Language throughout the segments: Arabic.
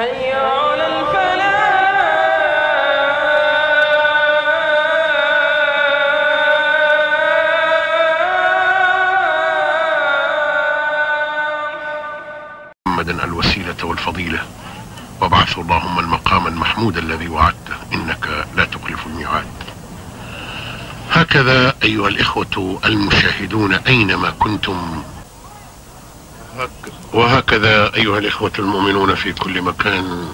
حي على محمدا الوسيلة والفضيلة. وابعث اللهم المقام المحمود الذي وعدته. إنك لا تخلف الميعاد. هكذا أيها الإخوة المشاهدون أينما كنتم وهكذا أيها الإخوة المؤمنون في كل مكان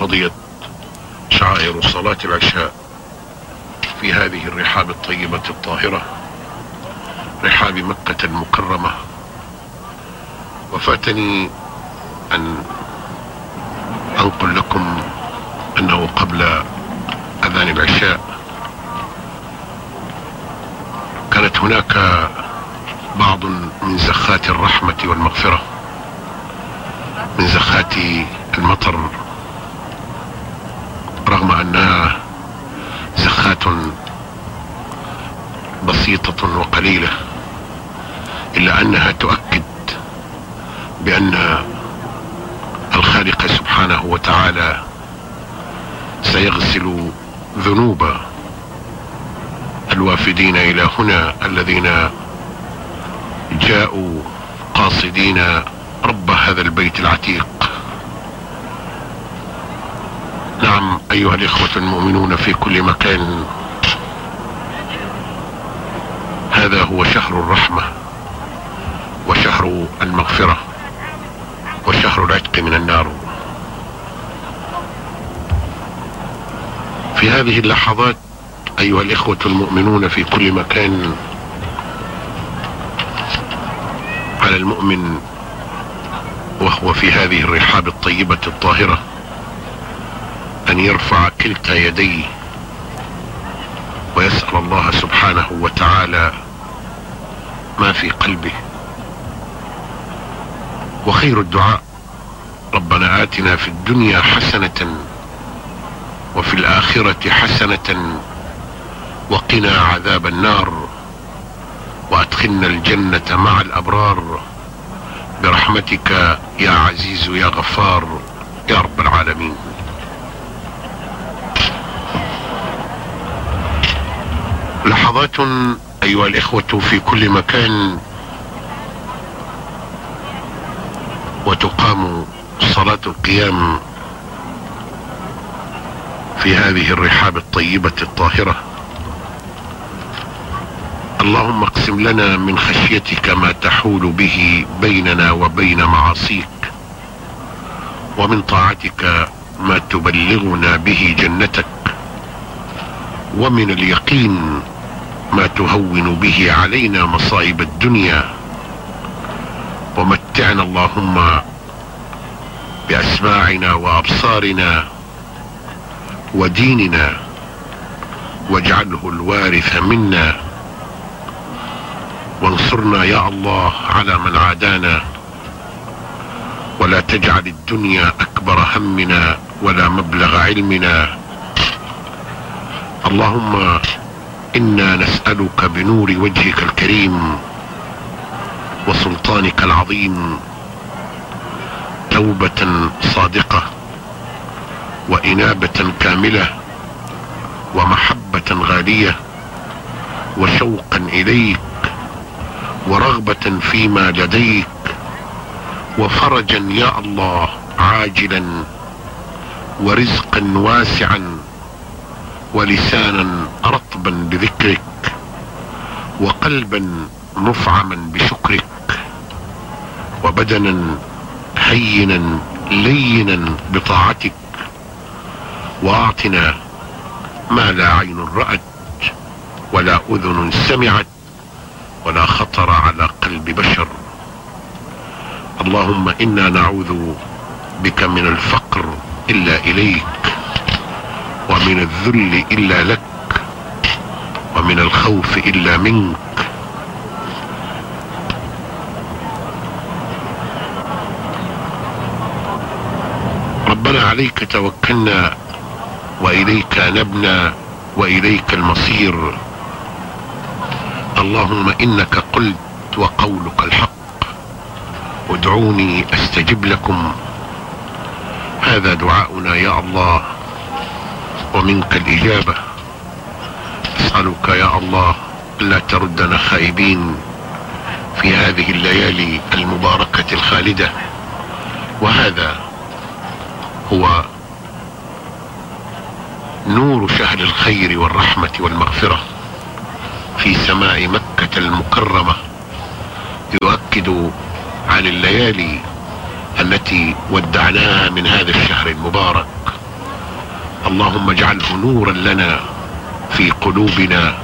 قضيت شعائر صلاة العشاء في هذه الرحاب الطيبة الطاهرة رحاب مكة المكرمة. وفاتني أن أنقل لكم أنه قبل أذان العشاء كانت هناك بعض من زخات الرحمة والمغفرة. من زخات المطر رغم أنها زخات بسيطة وقليلة إلا أنها تؤكد بأن الخالق سبحانه وتعالى سيغسل ذنوب الوافدين إلى هنا الذين جاءوا قاصدين رب هذا البيت العتيق. نعم أيها الإخوة المؤمنون في كل مكان. هذا هو شهر الرحمة وشهر المغفرة وشهر العتق من النار. في هذه اللحظات أيها الإخوة المؤمنون في كل مكان على المؤمن وهو في هذه الرحاب الطيبة الطاهرة أن يرفع كلتا يديه ويسأل الله سبحانه وتعالى ما في قلبه. وخير الدعاء ربنا آتنا في الدنيا حسنة وفي الآخرة حسنة وقنا عذاب النار وأدخلنا الجنة مع الأبرار برحمتك يا عزيز يا غفار يا رب العالمين. لحظات أيها الإخوة في كل مكان وتقام صلاة القيام في هذه الرحاب الطيبة الطاهرة. اللهم اقسم لنا من خشيتك ما تحول به بيننا وبين معاصيك ومن طاعتك ما تبلغنا به جنتك ومن اليقين ما تهون به علينا مصائب الدنيا. ومتعنا اللهم بأسماعنا وأبصارنا وديننا واجعله الوارث منا. وانصرنا يا الله على من عادانا. ولا تجعل الدنيا أكبر همنا ولا مبلغ علمنا. اللهم إنا نسألك بنور وجهك الكريم وسلطانك العظيم توبة صادقة وإنابة كاملة ومحبة غالية وشوقا إليك ورغبة فيما لديك وفرجا يا الله عاجلا ورزقا واسعا ولسانا رطبا بذكرك وقلبا مفعما بشكرك وبدنا هينا لينا بطاعتك واعطنا ما لا عين رأت ولا أذن سمعت ولا خطر على قلب بشر. اللهم إنا نعوذ بك من الفقر إلا إليك ومن الذل إلا لك ومن الخوف إلا منك. ربنا عليك توكلنا وإليك نبنا وإليك المصير. اللهم إنك قلت وقولك الحق. ادعوني أستجب لكم. هذا دعاؤنا يا الله. ومنك الإجابة. أسألك يا الله لا تردنا خائبين في هذه الليالي المباركة الخالدة. وهذا هو نور شهر الخير والرحمة والمغفرة. في سماء مكة المكرمة يؤكد عن الليالي التي ودعناها من هذا الشهر المبارك. اللهم اجعله نورا لنا في قلوبنا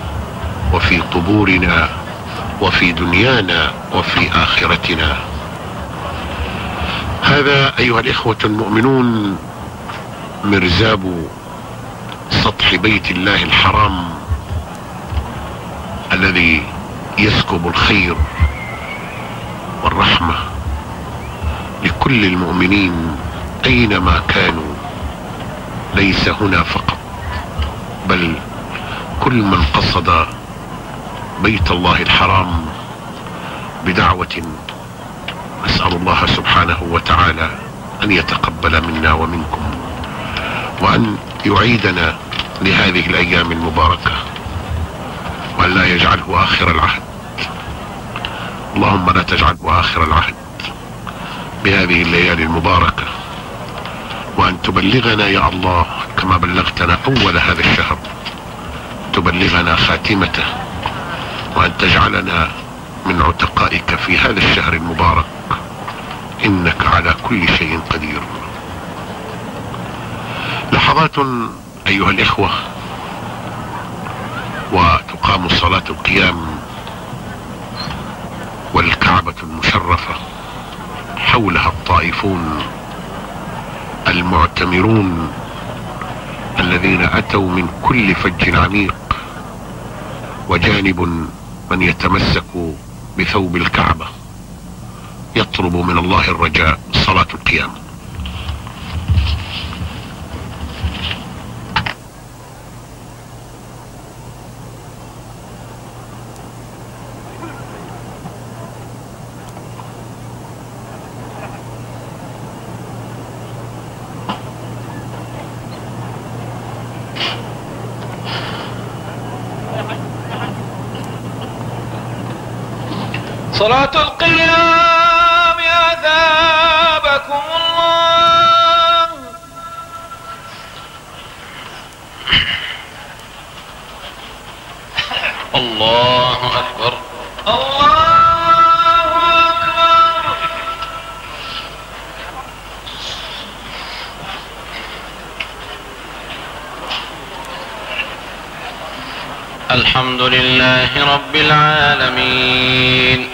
وفي قبورنا وفي دنيانا وفي آخرتنا. هذا أيها الإخوة المؤمنون مرزاب سطح بيت الله الحرام الذي يسكب الخير والرحمة لكل المؤمنين أينما كانوا. ليس هنا فقط بل كل من قصد بيت الله الحرام بدعوة. نسأل الله سبحانه وتعالى أن يتقبل منا ومنكم وأن يعيدنا لهذه الأيام المباركة. وان لا يجعله آخر العهد. اللهم لا تجعله آخر العهد. بهذه الليالي المباركة. وأن تبلغنا يا الله كما بلغتنا أول هذا الشهر. تبلغنا خاتمته. وأن تجعلنا من عتقائك في هذا الشهر المبارك. إنك على كل شيء قدير. لحظات أيها الإخوة. وتقام صلاة القيام والكعبة المشرفة حولها الطائفون المعتمرون الذين أتوا من كل فج عميق وجانب من يتمسك بثوب الكعبة يطلب من الله الرجاء صلاة القيام. صلاة القيام أثابكم الله. الله أكبر. الله أكبر. الحمد لله رب العالمين.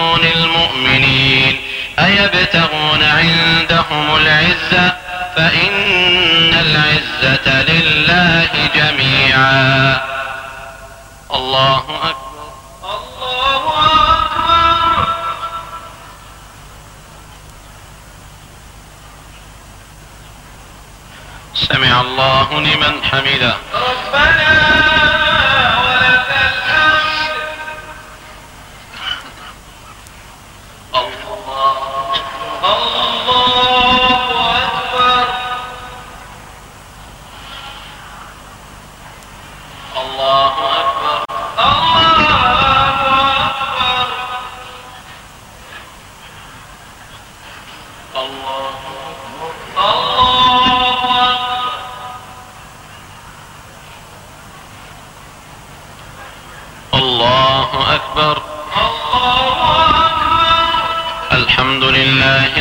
أيبتغون عندهم العزة فإن العزة لله جميعا. الله أكبر. الله أكبر. سمع الله لمن حمده. ربنا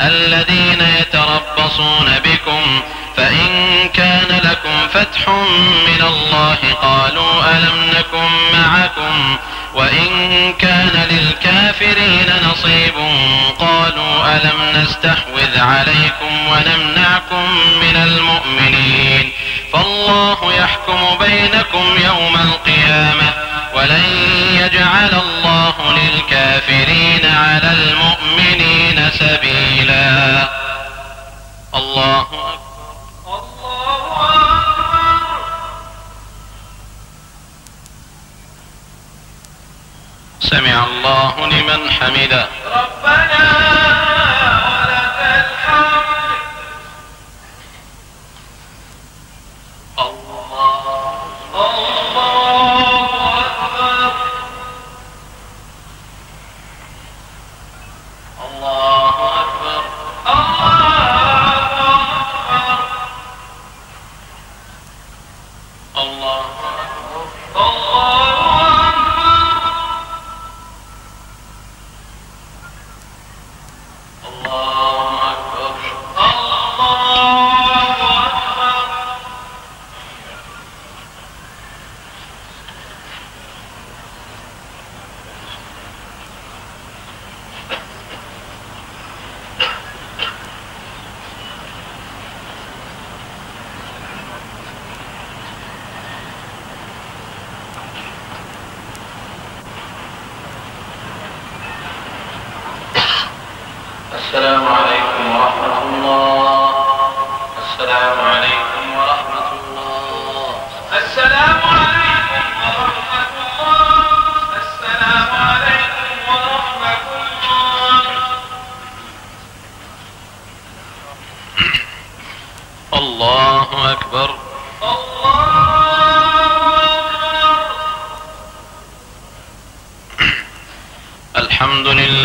الذين يتربصون بكم فإن كان لكم فتح من الله قالوا ألم نكن معكم وإن كان للكافرين نصيب قالوا ألم نستحوذ عليكم ونمنعكم من المؤمنين. فالله يحكم بينكم يوم القيامة ولن يجعل الله للكافرين على المؤمنين سبيلا. الله سمع الله لمن حمده. ربنا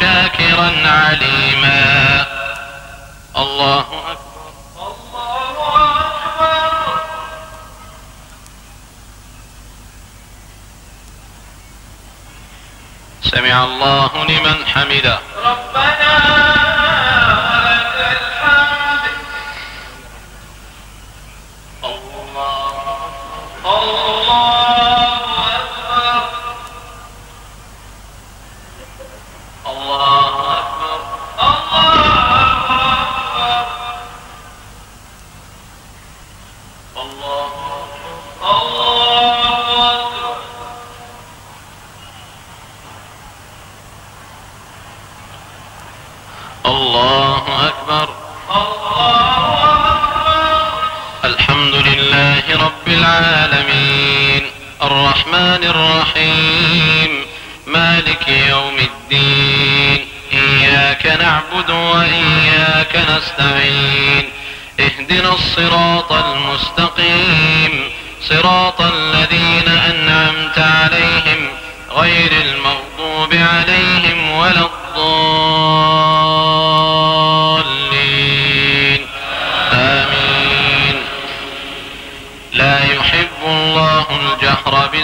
شاكرا عليما. الله الله سمع الله لمن حمده. ربنا الرحمن الرحيم. مالك يوم الدين. إياك نعبد وإياك نستعين. اهدنا الصراط المستقيم. صراط الذين أنعمت عليهم غير المغضوب عليهم ولا الضالين. آمين. لا يحب الله الجهر بالسوء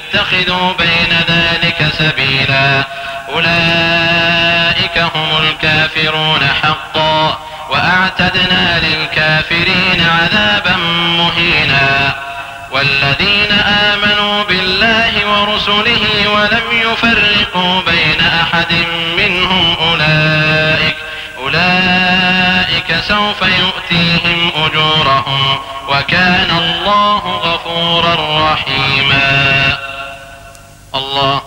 يتخذوا بين ذلك سبيلا. أولئك هم الكافرون حقا. وأعتدنا للكافرين عذابا مهينا. والذين آمنوا بالله ورسله ولم يفرقوا بين أحد منهم أولئك. أولئك سوف يؤتيهم أجورهم. وكان الله غفورا رحيما. الله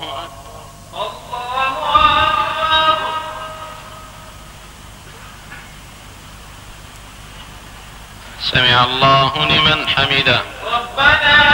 سمع الله لمن حمده. ربنا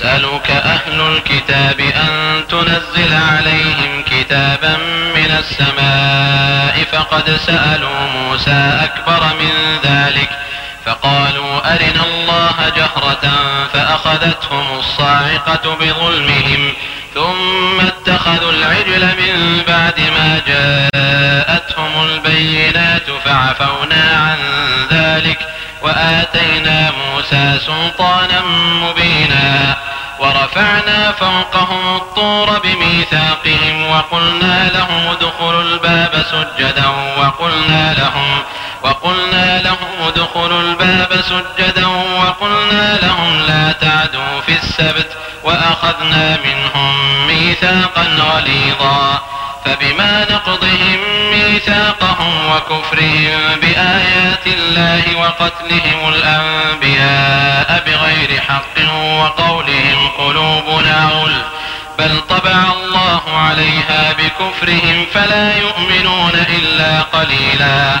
يسألك أهل الكتاب أن تنزل عليهم كتابا من السماء فقد سألوا موسى أكبر من ذلك فقالوا أرنا الله جهرة فأخذتهم الصاعقة بظلمهم ثم اتخذوا العجل من بعد ما جاءتهم البينات فعفونا عن ذلك وآتينا موسى سلطانا مبينا ورفعنا فوقهم الطور بميثاقهم وقلنا لهم ادخلوا الباب سجدا وقلنا لهم وقلنا لهم ادخلوا الباب سجدا وقلنا لهم لا تعدوا في السبت وأخذنا منهم ميثاقا غليظا فبما نقضهم ميثاقهم وكفرهم بآيات الله وقتلهم الأنبياء بغير حق وقولهم قلوبنا غلف بل طبع الله عليها بكفرهم فلا يؤمنون إلا قليلا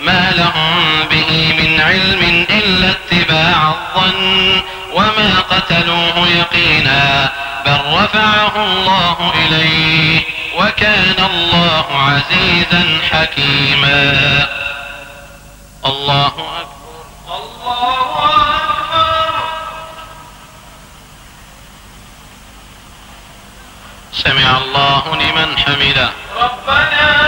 ما لهم به من علم إلا اتباع الظن وما قتلوه يقينا بل رفعه الله إليه وكان الله عزيزا حكيما. الله أكبر. الله أكبر. سمع الله لمن حمده. ربنا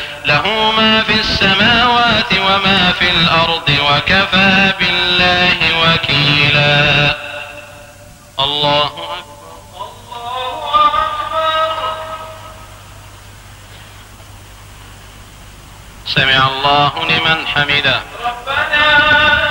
له ما في السماوات وما في الأرض وكفى بالله وكيلا. الله سمع الله لمن حمده. ربنا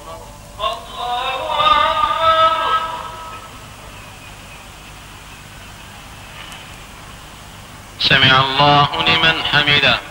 سمع الله لمن حمده.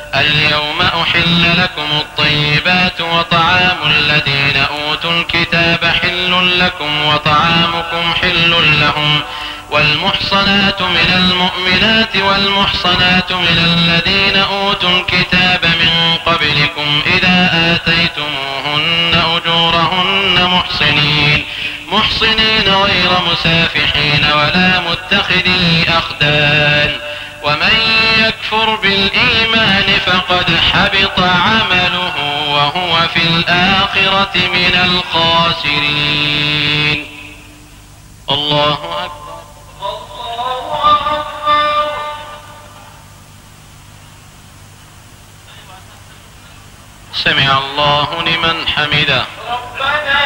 اليوم أحل لكم الطيبات وطعام الذين أوتوا الكتاب حل لكم وطعامكم حل لهم والمحصنات من المؤمنات والمحصنات من الذين أوتوا الكتاب من قبلكم إذا آتيتموهن أجورهن محصنين محصنين غير مسافحين ولا متخذي أخدان ومن يكفر بالإيمان فقد حبط عمله وهو في الآخرة من الخاسرين. الله أكبر. سمع الله لمن حمده. ربنا